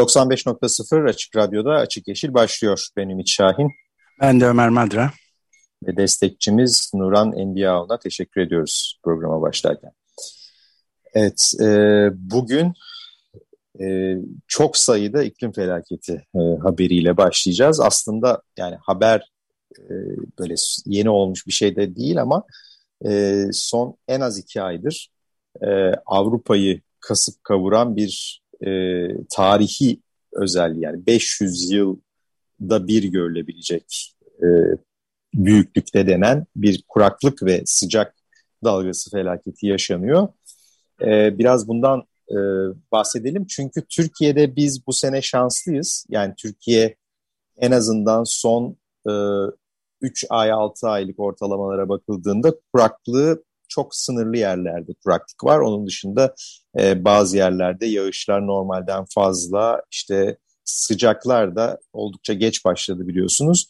...95.0 Açık Radyo'da Açık Yeşil başlıyor. Ben Ümit Şahin. Ben de Ömer Madra. Ve destekçimiz Nuran Endiyaoğlu'na teşekkür ediyoruz programa başlarken. Evet, e, bugün e, çok sayıda iklim felaketi e, haberiyle başlayacağız. Aslında yani haber e, böyle yeni olmuş bir şey de değil ama e, son en az iki aydır e, Avrupa'yı kasıp kavuran bir e, tarihi özelliği yani 500 yılda bir görülebilecek e, büyüklükte denen bir kuraklık ve sıcak dalgası felaketi yaşanıyor. E, biraz bundan e, bahsedelim. Çünkü Türkiye'de biz bu sene şanslıyız. Yani Türkiye en azından son e, 3 ay 6 aylık ortalamalara bakıldığında kuraklığı çok sınırlı yerlerde kuraklık var. Onun dışında e, bazı yerlerde yağışlar normalden fazla işte sıcaklar da oldukça geç başladı biliyorsunuz.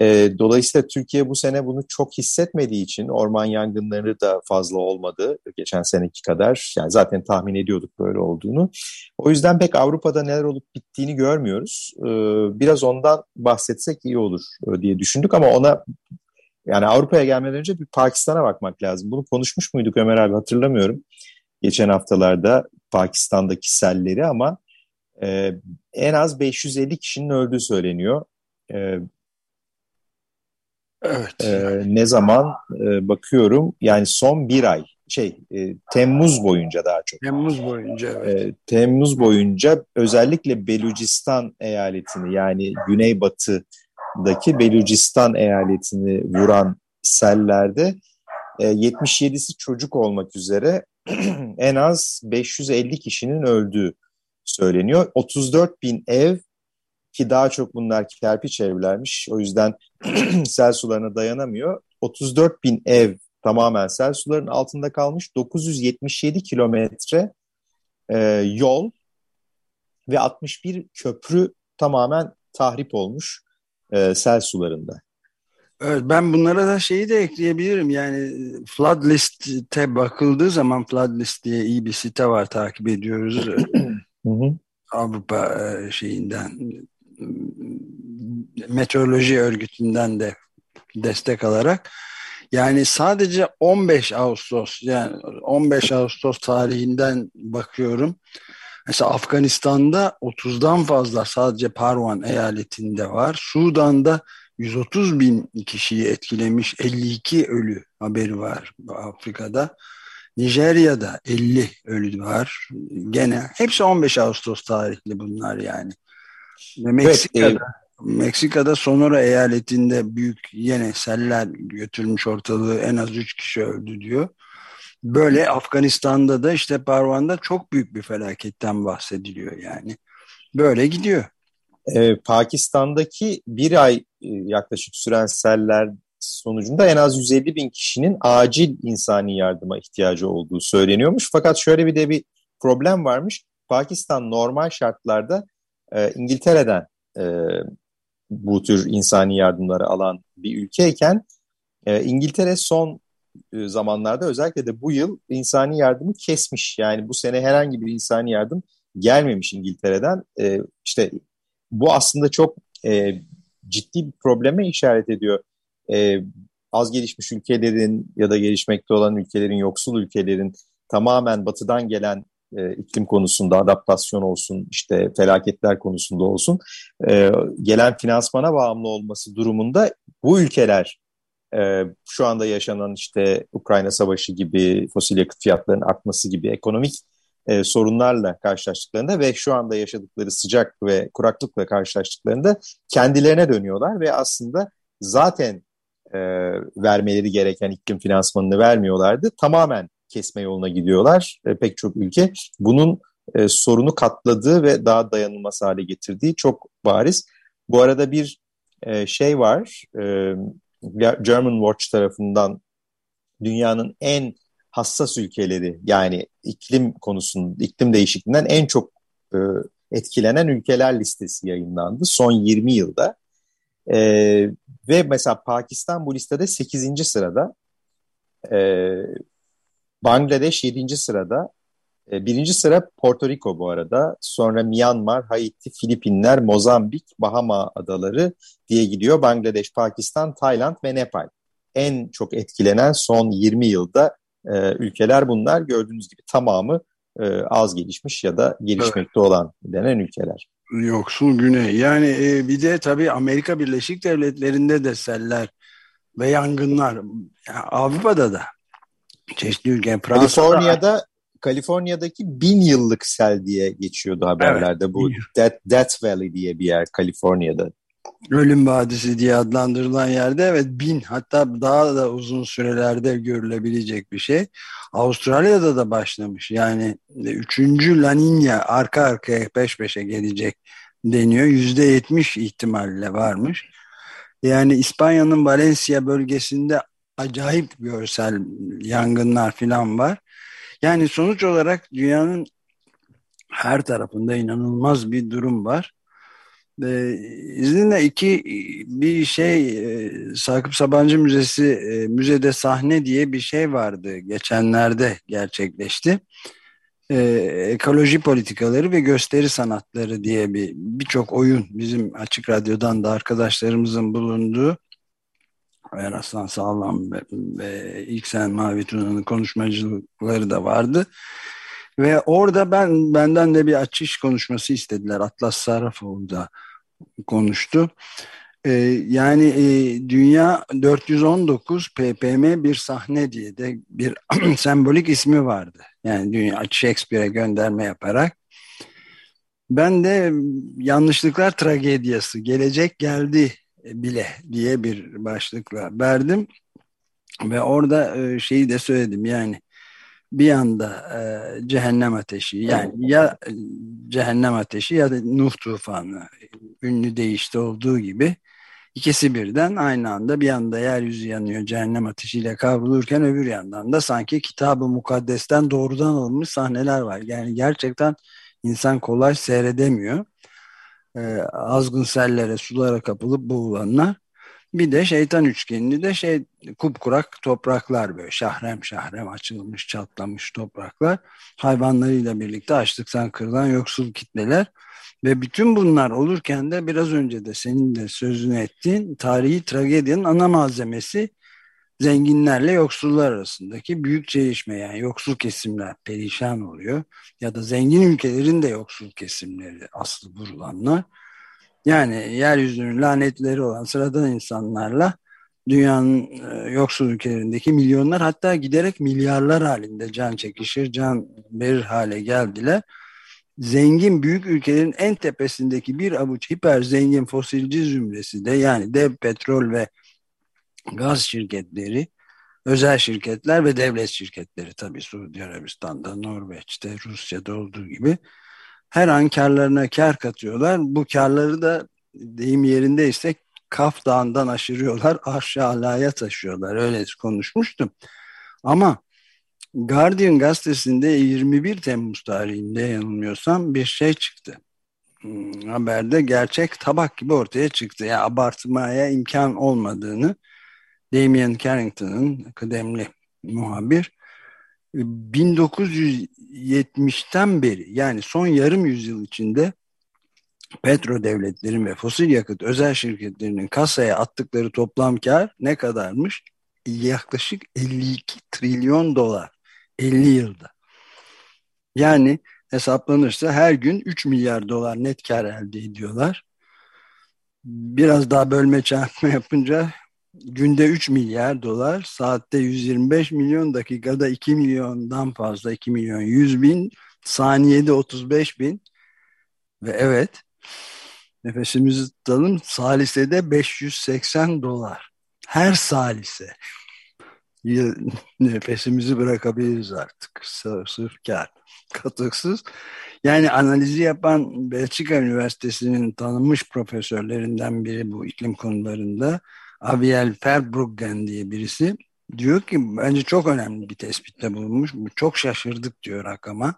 E, dolayısıyla Türkiye bu sene bunu çok hissetmediği için orman yangınları da fazla olmadı geçen seneki kadar. Yani zaten tahmin ediyorduk böyle olduğunu. O yüzden pek Avrupa'da neler olup bittiğini görmüyoruz. E, biraz ondan bahsetsek iyi olur e, diye düşündük ama ona yani Avrupa'ya gelmeden önce bir Pakistan'a bakmak lazım. Bunu konuşmuş muyduk Ömer abi hatırlamıyorum. Geçen haftalarda Pakistan'daki selleri ama e, en az 550 kişinin öldüğü söyleniyor. E, Evet. Ee, ne zaman e, bakıyorum yani son bir ay şey e, Temmuz boyunca daha çok. Temmuz boyunca evet. E, Temmuz boyunca özellikle Belucistan eyaletini yani güneybatıdaki Belucistan eyaletini vuran sellerde e, 77'si çocuk olmak üzere en az 550 kişinin öldüğü söyleniyor. 34 bin ev ki daha çok bunlar kerpiç evlermiş. O yüzden sel sularına dayanamıyor. 34 bin ev tamamen sel sularının altında kalmış. 977 kilometre e, yol ve 61 köprü tamamen tahrip olmuş e, sel sularında. Evet, ben bunlara da şeyi de ekleyebilirim. Yani Flood List'e bakıldığı zaman Flood List diye iyi bir site var takip ediyoruz. Avrupa e, şeyinden meteoroloji örgütünden de destek alarak yani sadece 15 Ağustos yani 15 Ağustos tarihinden bakıyorum. Mesela Afganistan'da 30'dan fazla sadece Parvan eyaletinde var. Sudan'da 130 bin kişiyi etkilemiş 52 ölü haberi var Afrika'da. Nijerya'da 50 ölü var. Gene hepsi 15 Ağustos tarihli bunlar yani. Ve Meksika'da, evet, Meksika'da Sonora eyaletinde büyük yine seller götürmüş ortalığı en az 3 kişi öldü diyor. Böyle Afganistan'da da işte Parvan'da çok büyük bir felaketten bahsediliyor yani. Böyle gidiyor. Ee, Pakistan'daki bir ay e, yaklaşık süren seller sonucunda en az 150 bin kişinin acil insani yardıma ihtiyacı olduğu söyleniyormuş. Fakat şöyle bir de bir problem varmış. Pakistan normal şartlarda e, İngiltere'den e, bu tür insani yardımları alan bir ülkeyken e, İngiltere son e, zamanlarda özellikle de bu yıl insani yardımı kesmiş. Yani bu sene herhangi bir insani yardım gelmemiş İngiltere'den. E, işte bu aslında çok e, ciddi bir probleme işaret ediyor. E, az gelişmiş ülkelerin ya da gelişmekte olan ülkelerin, yoksul ülkelerin tamamen batıdan gelen e, iklim konusunda adaptasyon olsun, işte felaketler konusunda olsun e, gelen finansmana bağımlı olması durumunda bu ülkeler e, şu anda yaşanan işte Ukrayna Savaşı gibi fosil yakıt fiyatlarının artması gibi ekonomik e, sorunlarla karşılaştıklarında ve şu anda yaşadıkları sıcak ve kuraklıkla karşılaştıklarında kendilerine dönüyorlar ve aslında zaten e, vermeleri gereken iklim finansmanını vermiyorlardı. Tamamen kesme yoluna gidiyorlar e, pek çok ülke. Bunun sorunu katladığı ve daha dayanılmaz hale getirdiği çok bariz. Bu arada bir şey var, German Watch tarafından dünyanın en hassas ülkeleri yani iklim konusunda, iklim değişikliğinden en çok e, etkilenen ülkeler listesi yayınlandı son 20 yılda. E, ve mesela Pakistan bu listede 8. sırada, e, Bangladeş 7. sırada, birinci sıra Porto Rico bu arada, sonra Myanmar, Haiti, Filipinler, Mozambik, Bahama Adaları diye gidiyor. Bangladeş, Pakistan, Tayland ve Nepal. En çok etkilenen son 20 yılda e, ülkeler bunlar. Gördüğünüz gibi tamamı e, az gelişmiş ya da gelişmekte evet. olan denen ülkeler. Yoksul güney. Yani e, bir de tabii Amerika Birleşik Devletleri'nde de seller ve yangınlar. Yani Avrupa'da da çeşitli ülke. Kaliforniya'da Kaliforniya'daki bin yıllık sel diye geçiyordu haberlerde. Evet. Bu Death, Death Valley diye bir yer Kaliforniya'da. Ölüm Vadisi diye adlandırılan yerde evet bin hatta daha da uzun sürelerde görülebilecek bir şey. Avustralya'da da başlamış yani üçüncü La Nina arka arkaya peş peşe gelecek deniyor. Yüzde yetmiş ihtimalle varmış. Yani İspanya'nın Valencia bölgesinde acayip görsel yangınlar falan var. Yani sonuç olarak dünyanın her tarafında inanılmaz bir durum var. E, izninle iki bir şey e, Sakıp Sabancı Müzesi e, müzede sahne diye bir şey vardı geçenlerde gerçekleşti. E, ekoloji politikaları ve gösteri sanatları diye bir birçok oyun bizim Açık Radyo'dan da arkadaşlarımızın bulunduğu Eraslan Sağlam ve, ve İlksen Mavi Tuna'nın konuşmacıları da vardı. Ve orada ben benden de bir açış konuşması istediler. Atlas Sarrafoğlu da konuştu. Ee, yani e, Dünya 419 ppm bir sahne diye de bir sembolik ismi vardı. Yani Dünya Shakespeare'e gönderme yaparak. Ben de yanlışlıklar tragediyası gelecek geldi bile diye bir başlıkla verdim. Ve orada e, şeyi de söyledim yani bir yanda e, cehennem ateşi yani ya cehennem ateşi ya da Nuh tufanı ünlü değişti olduğu gibi ikisi birden aynı anda bir yanda yeryüzü yanıyor cehennem ateşiyle kavrulurken öbür yandan da sanki kitabı mukaddesten doğrudan alınmış sahneler var. Yani gerçekten insan kolay seyredemiyor. E, azgın sellere sulara kapılıp boğulanlar. Bir de şeytan üçgenini de şey kupkurak topraklar böyle şahrem şahrem açılmış çatlamış topraklar. Hayvanlarıyla birlikte açlıktan kırılan yoksul kitleler. Ve bütün bunlar olurken de biraz önce de senin de sözünü ettiğin tarihi tragedyanın ana malzemesi zenginlerle yoksullar arasındaki büyük çelişme yani yoksul kesimler perişan oluyor ya da zengin ülkelerin de yoksul kesimleri aslı vurulanlar yani yeryüzünün lanetleri olan sıradan insanlarla dünyanın e, yoksul ülkelerindeki milyonlar hatta giderek milyarlar halinde can çekişir, can verir hale geldiler. Zengin büyük ülkelerin en tepesindeki bir avuç hiper zengin fosilci zümresi de yani dev petrol ve gaz şirketleri, özel şirketler ve devlet şirketleri tabii Suudi Arabistan'da, Norveç'te, Rusya'da olduğu gibi her an karlarına kar katıyorlar. Bu karları da deyim yerindeyse Kaf Dağı'ndan aşırıyorlar, aşağılaya taşıyorlar. Öyle konuşmuştum. Ama Guardian gazetesinde 21 Temmuz tarihinde yanılmıyorsam bir şey çıktı. Hmm, haberde gerçek tabak gibi ortaya çıktı. Yani abartmaya imkan olmadığını Damien Carrington'ın kıdemli muhabir 1970'ten beri yani son yarım yüzyıl içinde petro devletlerin ve fosil yakıt özel şirketlerinin kasaya attıkları toplam kar ne kadarmış? Yaklaşık 52 trilyon dolar 50 yılda. Yani hesaplanırsa her gün 3 milyar dolar net kar elde ediyorlar. Biraz daha bölme çarpma yapınca günde 3 milyar dolar, saatte 125 milyon, dakikada 2 milyondan fazla, 2 milyon 100 bin, saniyede 35 bin ve evet nefesimizi tutalım salisede 580 dolar her salise nefesimizi bırakabiliriz artık. Sırf kar. Katıksız. Yani analizi yapan Belçika Üniversitesi'nin tanınmış profesörlerinden biri bu iklim konularında Aviel Verbruggen diye birisi diyor ki bence çok önemli bir tespitte bulunmuş. Çok şaşırdık diyor rakama.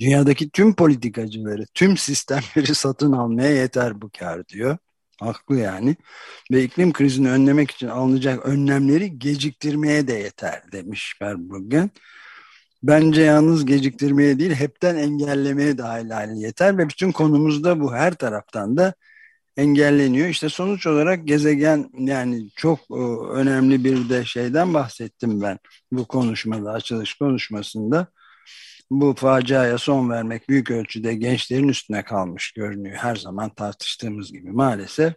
Dünyadaki tüm politikacıları, tüm sistemleri satın almaya yeter bu kar diyor. Haklı yani. Ve iklim krizini önlemek için alınacak önlemleri geciktirmeye de yeter demiş Verbruggen. Bence yalnız geciktirmeye değil hepten engellemeye dahil hali yeter ve bütün konumuzda bu her taraftan da engelleniyor. İşte sonuç olarak gezegen yani çok e, önemli bir de şeyden bahsettim ben bu konuşmada açılış konuşmasında. Bu faciaya son vermek büyük ölçüde gençlerin üstüne kalmış görünüyor. Her zaman tartıştığımız gibi maalesef.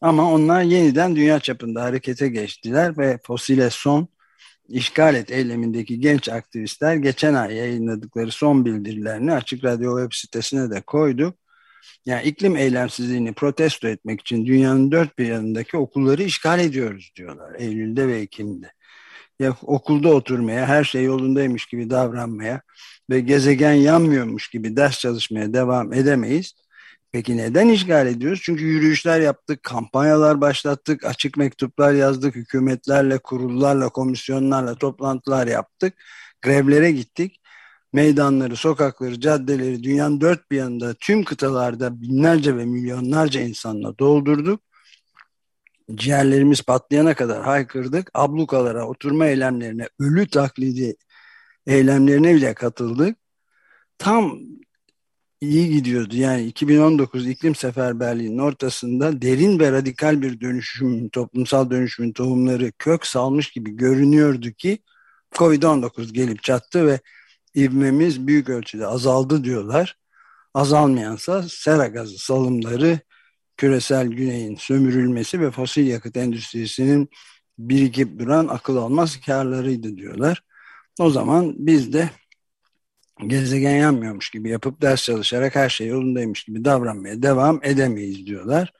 Ama onlar yeniden dünya çapında harekete geçtiler ve fosile son işgal et eylemindeki genç aktivistler geçen ay yayınladıkları son bildirilerini Açık Radyo web sitesine de koydu. Yani iklim eylemsizliğini protesto etmek için dünyanın dört bir yanındaki okulları işgal ediyoruz diyorlar Eylül'de ve Ekim'de. Ya okulda oturmaya, her şey yolundaymış gibi davranmaya ve gezegen yanmıyormuş gibi ders çalışmaya devam edemeyiz. Peki neden işgal ediyoruz? Çünkü yürüyüşler yaptık, kampanyalar başlattık, açık mektuplar yazdık, hükümetlerle, kurullarla, komisyonlarla toplantılar yaptık, grevlere gittik. Meydanları, sokakları, caddeleri dünyanın dört bir yanında tüm kıtalarda binlerce ve milyonlarca insanla doldurduk. Ciğerlerimiz patlayana kadar haykırdık. Ablukalara, oturma eylemlerine, ölü taklidi eylemlerine bile katıldık. Tam iyi gidiyordu. Yani 2019 iklim seferberliğinin ortasında derin ve radikal bir dönüşüm, toplumsal dönüşümün tohumları kök salmış gibi görünüyordu ki Covid-19 gelip çattı ve ivmemiz büyük ölçüde azaldı diyorlar. Azalmayansa sera gazı salımları, küresel güneyin sömürülmesi ve fosil yakıt endüstrisinin birikip duran akıl almaz karlarıydı diyorlar. O zaman biz de gezegen yanmıyormuş gibi yapıp ders çalışarak her şey yolundaymış gibi davranmaya devam edemeyiz diyorlar.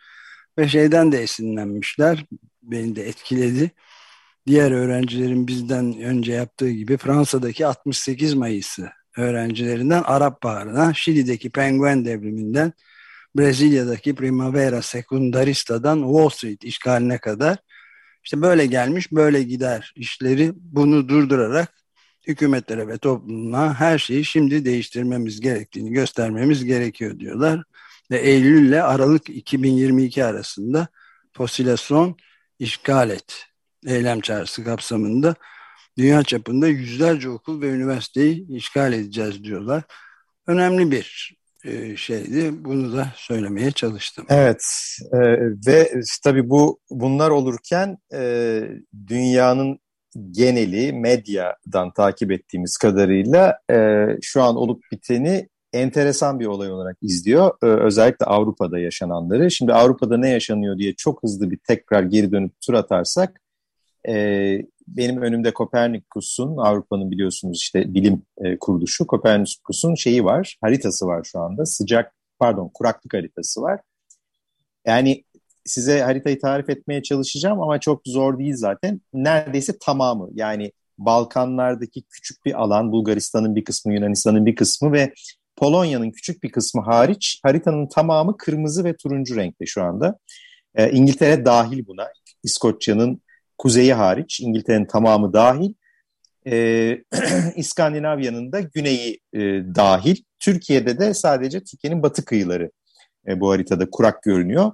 Ve şeyden de esinlenmişler. Beni de etkiledi. Diğer öğrencilerin bizden önce yaptığı gibi Fransa'daki 68 Mayıs'ı öğrencilerinden Arap Baharı'na, Şili'deki Penguen devriminden, Brezilya'daki Primavera Secundarista'dan Wall Street işgaline kadar işte böyle gelmiş böyle gider işleri bunu durdurarak hükümetlere ve topluma her şeyi şimdi değiştirmemiz gerektiğini göstermemiz gerekiyor diyorlar. Ve Eylül ile Aralık 2022 arasında fosilasyon işgal et eylem çağrısı kapsamında dünya çapında yüzlerce okul ve üniversiteyi işgal edeceğiz diyorlar. Önemli bir e, şeydi. Bunu da söylemeye çalıştım. Evet e, ve tabii bu bunlar olurken e, dünyanın geneli medyadan takip ettiğimiz kadarıyla e, şu an olup biteni enteresan bir olay olarak izliyor. E, özellikle Avrupa'da yaşananları. Şimdi Avrupa'da ne yaşanıyor diye çok hızlı bir tekrar geri dönüp tur atarsak e, benim önümde Kopernikus'un Avrupa'nın biliyorsunuz işte bilim e, kuruluşu Kopernikus'un şeyi var haritası var şu anda sıcak pardon kuraklık haritası var. Yani size haritayı tarif etmeye çalışacağım ama çok zor değil zaten. Neredeyse tamamı yani Balkanlardaki küçük bir alan, Bulgaristan'ın bir kısmı, Yunanistan'ın bir kısmı ve Polonya'nın küçük bir kısmı hariç haritanın tamamı kırmızı ve turuncu renkte şu anda. Ee, İngiltere dahil buna. İskoçya'nın kuzeyi hariç İngiltere'nin tamamı dahil. Ee, İskandinavya'nın da güneyi e, dahil. Türkiye'de de sadece Türkiye'nin batı kıyıları e, bu haritada kurak görünüyor.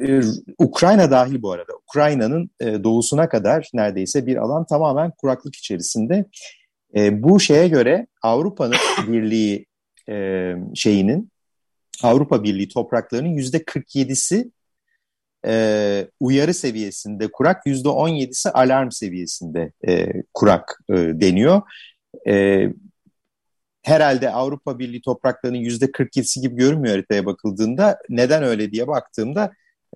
Ee, Ukrayna dahil bu arada. Ukrayna'nın e, doğusuna kadar neredeyse bir alan tamamen kuraklık içerisinde. E, bu şeye göre Avrupa'nın Birliği e, şeyinin Avrupa Birliği topraklarının yüzde 47'si e, uyarı seviyesinde kurak, yüzde 17'si alarm seviyesinde e, kurak e, deniyor. E, herhalde Avrupa Birliği topraklarının yüzde 47'si gibi görünmüyor haritaya bakıldığında. Neden öyle diye baktığımda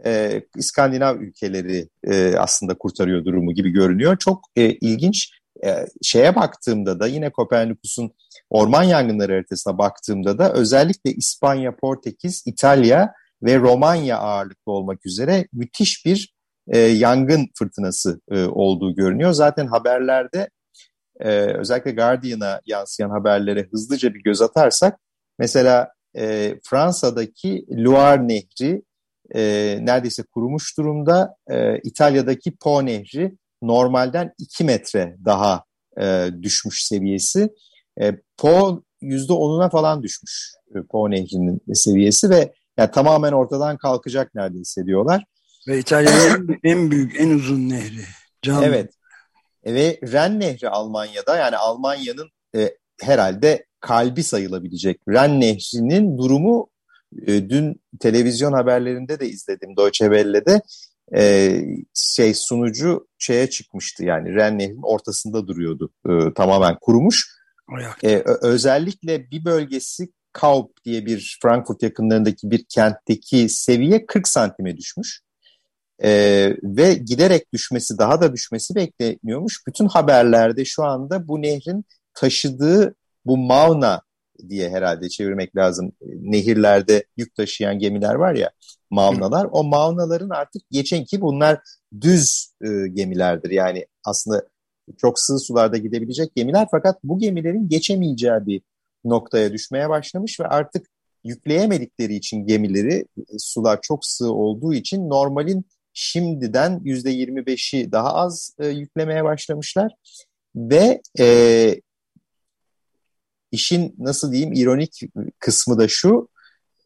e, İskandinav ülkeleri e, aslında kurtarıyor durumu gibi görünüyor. Çok e, ilginç. E, şeye baktığımda da yine Kopernikus'un orman yangınları haritasına baktığımda da özellikle İspanya, Portekiz, İtalya ve Romanya ağırlıklı olmak üzere müthiş bir e, yangın fırtınası e, olduğu görünüyor. Zaten haberlerde e, özellikle Guardian'a yansıyan haberlere hızlıca bir göz atarsak mesela e, Fransa'daki Loire Nehri e, neredeyse kurumuş durumda. E, İtalya'daki Po Nehri normalden 2 metre daha e, düşmüş seviyesi. E, Po %10'una falan düşmüş e, Po Nehri'nin seviyesi ve yani tamamen ortadan kalkacak neredeyse diyorlar. Ve İtalya'nın en büyük, en uzun nehri. Canlı. Evet. Ve Ren Nehri Almanya'da yani Almanya'nın e, herhalde kalbi sayılabilecek Ren Nehri'nin durumu e, dün televizyon haberlerinde de izledim Deutsche Welle'de e, şey sunucu şeye çıkmıştı yani Ren Nehri'nin ortasında duruyordu e, tamamen kurumuş. E, özellikle bir bölgesi Kaup diye bir Frankfurt yakınlarındaki bir kentteki seviye 40 santime düşmüş. Ee, ve giderek düşmesi, daha da düşmesi bekleniyormuş. Bütün haberlerde şu anda bu nehrin taşıdığı bu Mauna diye herhalde çevirmek lazım. Nehirlerde yük taşıyan gemiler var ya, Maunalar. O Maunaların artık geçen ki bunlar düz e, gemilerdir. Yani aslında çok sığ sularda gidebilecek gemiler fakat bu gemilerin geçemeyeceği bir noktaya düşmeye başlamış ve artık yükleyemedikleri için gemileri e, sular çok sığ olduğu için normalin şimdiden yüzde 25'i daha az e, yüklemeye başlamışlar ve e, işin nasıl diyeyim ironik kısmı da şu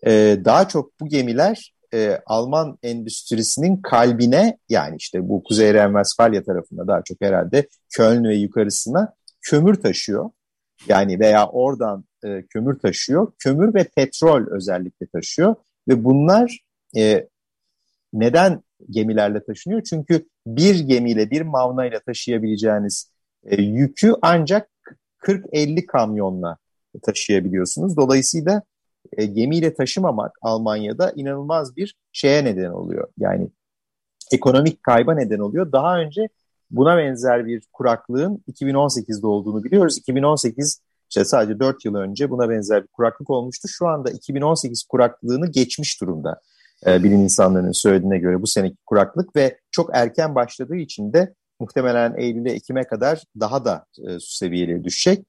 e, daha çok bu gemiler e, Alman endüstrisinin kalbine yani işte bu Kuzey Ren-Westfalia tarafında daha çok herhalde Köln ve yukarısına kömür taşıyor. Yani veya oradan e, kömür taşıyor. Kömür ve petrol özellikle taşıyor ve bunlar e, neden gemilerle taşınıyor? Çünkü bir gemiyle, bir mavnayla taşıyabileceğiniz e, yükü ancak 40-50 kamyonla taşıyabiliyorsunuz. Dolayısıyla e, gemiyle taşımamak Almanya'da inanılmaz bir şeye neden oluyor. Yani ekonomik kayba neden oluyor. Daha önce buna benzer bir kuraklığın 2018'de olduğunu biliyoruz. 2018 işte sadece 4 yıl önce buna benzer bir kuraklık olmuştu. Şu anda 2018 kuraklığını geçmiş durumda e, bilim insanlarının söylediğine göre bu seneki kuraklık ve çok erken başladığı için de muhtemelen Eylül'e Ekim'e kadar daha da e, su seviyeleri düşecek.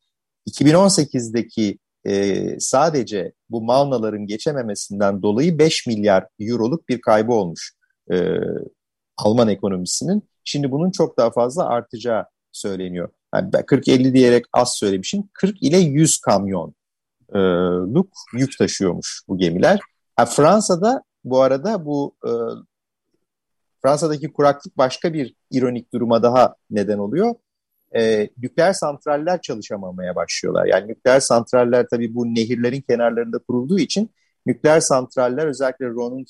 2018'deki e, sadece bu Malnaların geçememesinden dolayı 5 milyar euroluk bir kaybı olmuş e, Alman ekonomisinin. Şimdi bunun çok daha fazla artacağı söyleniyor. Yani 40-50 diyerek az söylemişim. 40 ile 100 kamyonluk yük taşıyormuş bu gemiler. Yani Fransa'da bu arada bu e, Fransa'daki kuraklık başka bir ironik duruma daha neden oluyor. E, nükleer santraller çalışamamaya başlıyorlar. Yani nükleer santraller tabii bu nehirlerin kenarlarında kurulduğu için nükleer santraller özellikle Ron'un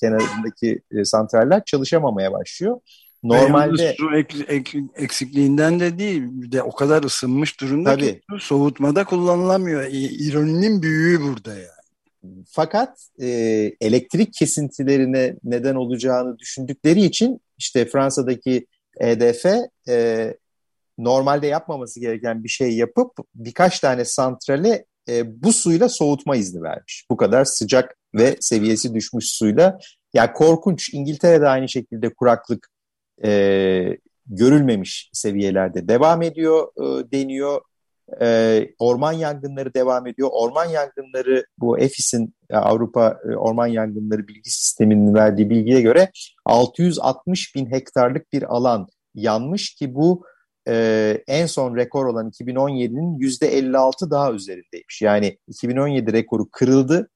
kenarındaki e, santraller çalışamamaya başlıyor. Normalde su ek, ek, eksikliğinden de değil de o kadar ısınmış durumda tabii. ki soğutmada kullanılamıyor. İroninin büyüğü burada yani. Fakat e, elektrik kesintilerine neden olacağını düşündükleri için işte Fransa'daki EDF e, normalde yapmaması gereken bir şey yapıp birkaç tane santrale e, bu suyla soğutma izni vermiş. Bu kadar sıcak ve seviyesi düşmüş suyla. Ya yani korkunç. İngiltere'de aynı şekilde kuraklık e, görülmemiş seviyelerde devam ediyor e, deniyor. E, orman yangınları devam ediyor. Orman yangınları bu EFİS'in e, Avrupa e, Orman Yangınları Bilgi Sistemi'nin verdiği bilgiye göre 660 bin hektarlık bir alan yanmış ki bu e, en son rekor olan 2017'nin %56 daha üzerindeymiş. Yani 2017 rekoru kırıldı.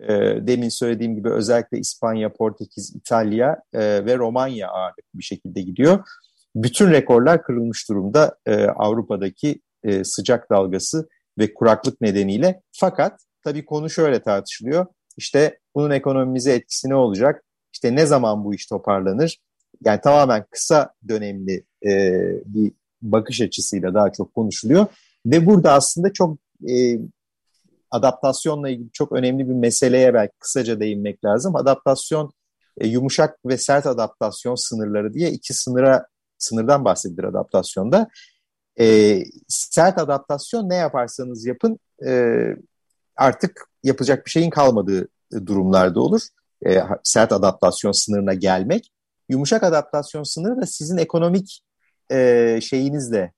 E, demin söylediğim gibi özellikle İspanya, Portekiz, İtalya e, ve Romanya ağırlıklı bir şekilde gidiyor. Bütün rekorlar kırılmış durumda e, Avrupa'daki e, sıcak dalgası ve kuraklık nedeniyle. Fakat tabii konu şöyle tartışılıyor. İşte bunun ekonomimize etkisi ne olacak? İşte ne zaman bu iş toparlanır? Yani tamamen kısa dönemli e, bir bakış açısıyla daha çok konuşuluyor. Ve burada aslında çok e, adaptasyonla ilgili çok önemli bir meseleye belki kısaca değinmek lazım. Adaptasyon, e, yumuşak ve sert adaptasyon sınırları diye iki sınıra sınırdan bahsedilir adaptasyonda. E, sert adaptasyon ne yaparsanız yapın e, artık yapacak bir şeyin kalmadığı durumlarda olur. E, sert adaptasyon sınırına gelmek. yumuşak adaptasyon sınırı da sizin ekonomik e, şeyinizle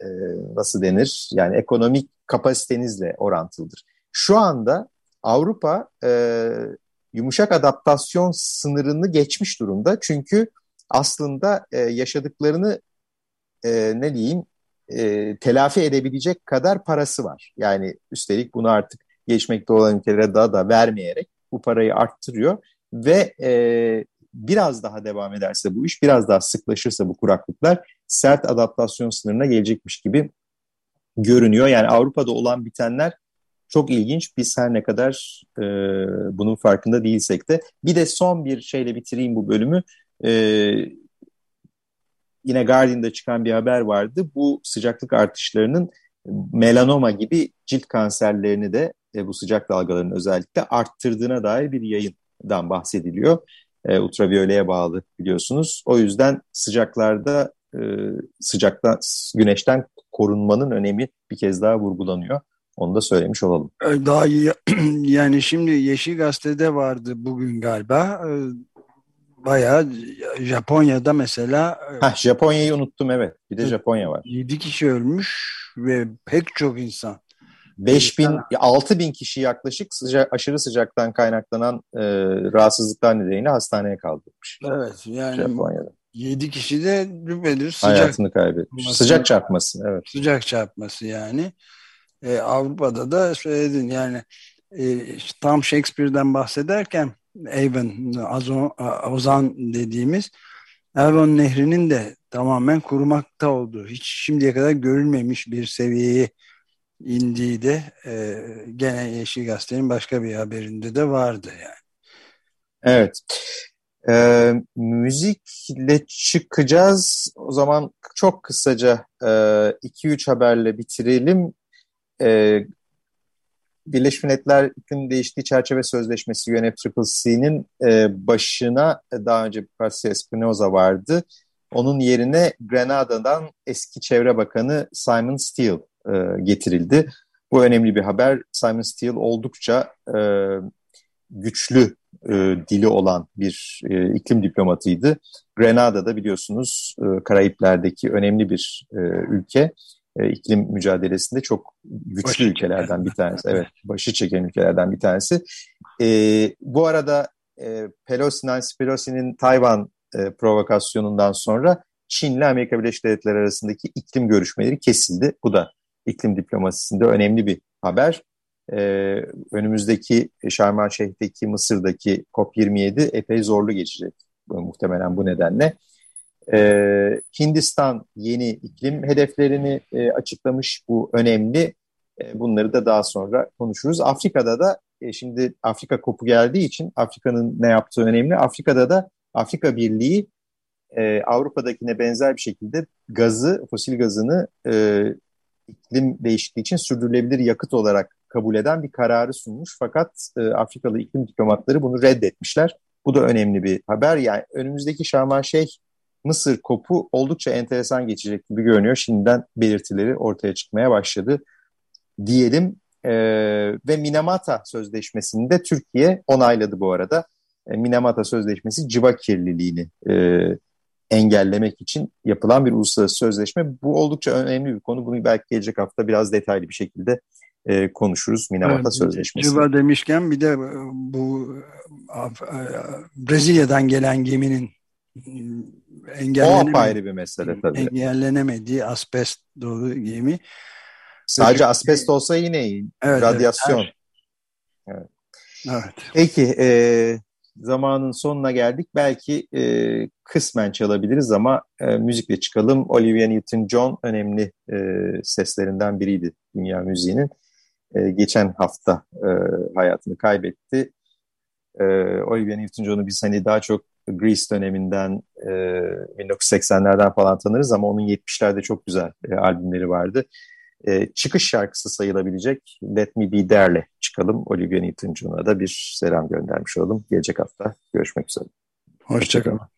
e, nasıl denir? Yani ekonomik kapasitenizle orantılıdır. Şu anda Avrupa e, yumuşak adaptasyon sınırını geçmiş durumda. Çünkü aslında e, yaşadıklarını e, ne diyeyim e, telafi edebilecek kadar parası var. Yani üstelik bunu artık geçmekte olan ülkelere daha da vermeyerek bu parayı arttırıyor ve e, biraz daha devam ederse bu iş, biraz daha sıklaşırsa bu kuraklıklar sert adaptasyon sınırına gelecekmiş gibi görünüyor. Yani Avrupa'da olan bitenler çok ilginç. Biz her ne kadar e, bunun farkında değilsek de. Bir de son bir şeyle bitireyim bu bölümü. E, yine Guardian'da çıkan bir haber vardı. Bu sıcaklık artışlarının melanoma gibi cilt kanserlerini de e, bu sıcak dalgaların özellikle arttırdığına dair bir yayından bahsediliyor. E, ultraviyoleye bağlı biliyorsunuz. O yüzden sıcaklarda e, sıcaktan, güneşten korunmanın önemi bir kez daha vurgulanıyor. Onu da söylemiş olalım. E, daha iyi yani şimdi Yeşil Gazete'de vardı bugün galiba. E, bayağı Japonya'da mesela. E, Heh, Japonya'yı unuttum evet. Bir de Japonya var. 7 kişi ölmüş ve pek çok insan. 5 bin, 6 bin kişi yaklaşık sıca, aşırı sıcaktan kaynaklanan e, rahatsızlıklar nedeniyle hastaneye kaldırmış. Evet yani Japonya'da. 7 kişi de düpedüz sıcak. Hayatını kaybetmiş. Sıcak çarpması evet. Sıcak çarpması yani. E, Avrupa'da da söyledin yani e, tam Shakespeare'den bahsederken Avon, Azon, Ozan dediğimiz Avon Nehri'nin de tamamen kurumakta olduğu, hiç şimdiye kadar görülmemiş bir seviyeye indiği de e, gene Yeşil Gazete'nin başka bir haberinde de vardı yani. Evet. Ee, müzikle çıkacağız. O zaman çok kısaca 2-3 e, haberle bitirelim. E, Birleşmiş Milletler İklim Değişikliği Çerçeve Sözleşmesi UNFCCC'nin e, başına daha önce Patricia Espinoza vardı. Onun yerine Grenada'dan eski Çevre Bakanı Simon Steele e, getirildi. Bu önemli bir haber. Simon Steele oldukça e, güçlü e, dili olan bir e, iklim diplomatıydı. Grenada'da biliyorsunuz e, Karayipler'deki önemli bir e, ülke. E, iklim mücadelesinde çok güçlü başı ülkelerden bir tanesi. Evet, başı çeken ülkelerden bir tanesi. E, bu arada e, Pelosi, Nancy Pelosi'nin Tayvan e, provokasyonundan sonra Çin ile Amerika Birleşik Devletleri arasındaki iklim görüşmeleri kesildi. Bu da iklim diplomasisinde önemli bir haber. Ee, önümüzdeki Şarm Şeyh'teki Mısır'daki COP27 epey zorlu geçecek muhtemelen bu nedenle. Ee, Hindistan yeni iklim hedeflerini e, açıklamış. Bu önemli. E, bunları da daha sonra konuşuruz. Afrika'da da e, şimdi Afrika kopu geldiği için Afrika'nın ne yaptığı önemli. Afrika'da da Afrika Birliği e, Avrupa'dakine benzer bir şekilde gazı, fosil gazını e, iklim değişikliği için sürdürülebilir yakıt olarak kabul eden bir kararı sunmuş. Fakat e, Afrikalı iklim diplomatları bunu reddetmişler. Bu da önemli bir haber. Yani önümüzdeki Şarman Şeyh Mısır kopu oldukça enteresan geçecek gibi görünüyor. Şimdiden belirtileri ortaya çıkmaya başladı diyelim. E, ve Minamata Sözleşmesi'nde Türkiye onayladı bu arada. E, Minamata Sözleşmesi civa kirliliğini e, engellemek için yapılan bir uluslararası sözleşme. Bu oldukça önemli bir konu. Bunu belki gelecek hafta biraz detaylı bir şekilde e, konuşuruz. Minamata evet, Sözleşmesi. Civa demişken bir de e, bu e, Brezilya'dan gelen geminin engellenemediği, o ayrı bir mesele tabii. Engellenemediği asbest dolu gemi. Sadece asbest olsa yine iyi. Evet, Radyasyon. Evet. evet. Peki e, zamanın sonuna geldik. Belki e, kısmen çalabiliriz ama e, müzikle çıkalım. Olivia Newton-John önemli e, seslerinden biriydi dünya müziğinin. E, geçen hafta e, hayatını kaybetti. E, Olivia Newton-John'u biz hani daha çok Grease döneminden e, 1980'lerden falan tanırız ama onun 70'lerde çok güzel e, albümleri vardı. E, çıkış şarkısı sayılabilecek Let Me Be There'le çıkalım. Olivia Newton-John'a da bir selam göndermiş olalım. Gelecek hafta görüşmek üzere. Hoşçakalın.